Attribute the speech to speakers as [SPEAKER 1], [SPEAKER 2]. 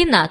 [SPEAKER 1] Пинат.